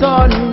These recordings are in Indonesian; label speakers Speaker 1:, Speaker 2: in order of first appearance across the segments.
Speaker 1: sun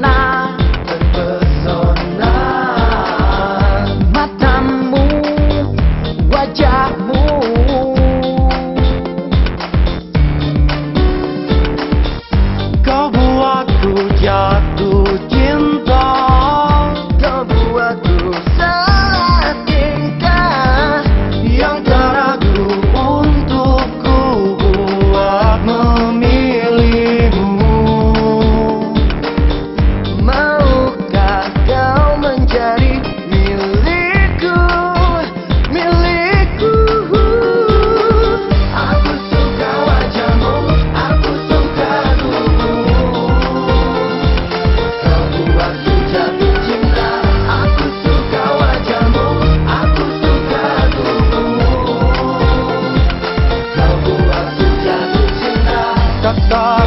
Speaker 2: thought.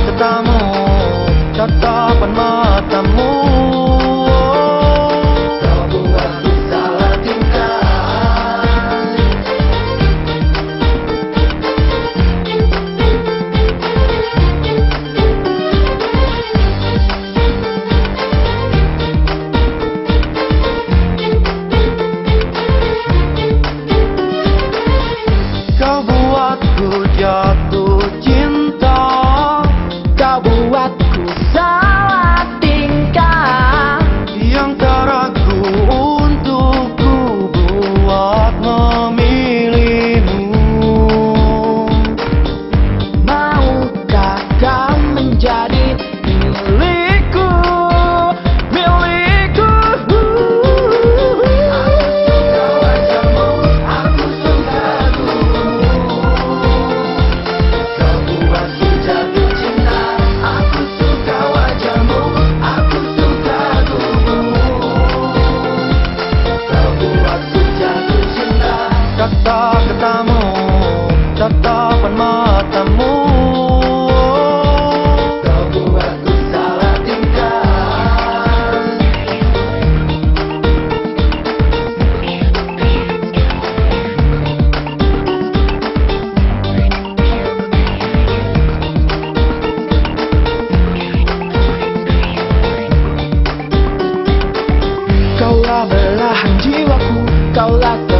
Speaker 1: how like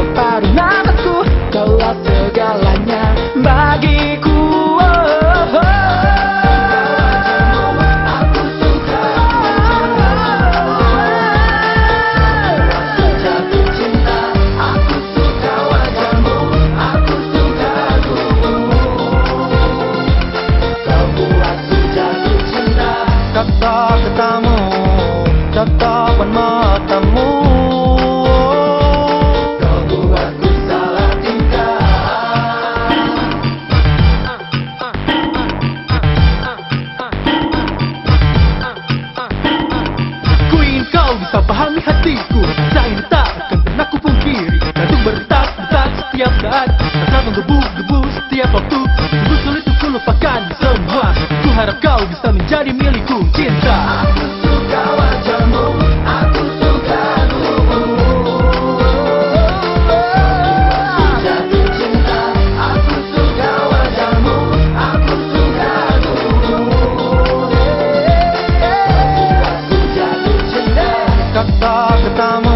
Speaker 3: cinta. Aku
Speaker 4: Suka wajahmu, aku suka tubuhmu Jatuh cinta, aku suka wajahmu, aku suka tubuhmu Jatuh cinta,
Speaker 2: kata katamu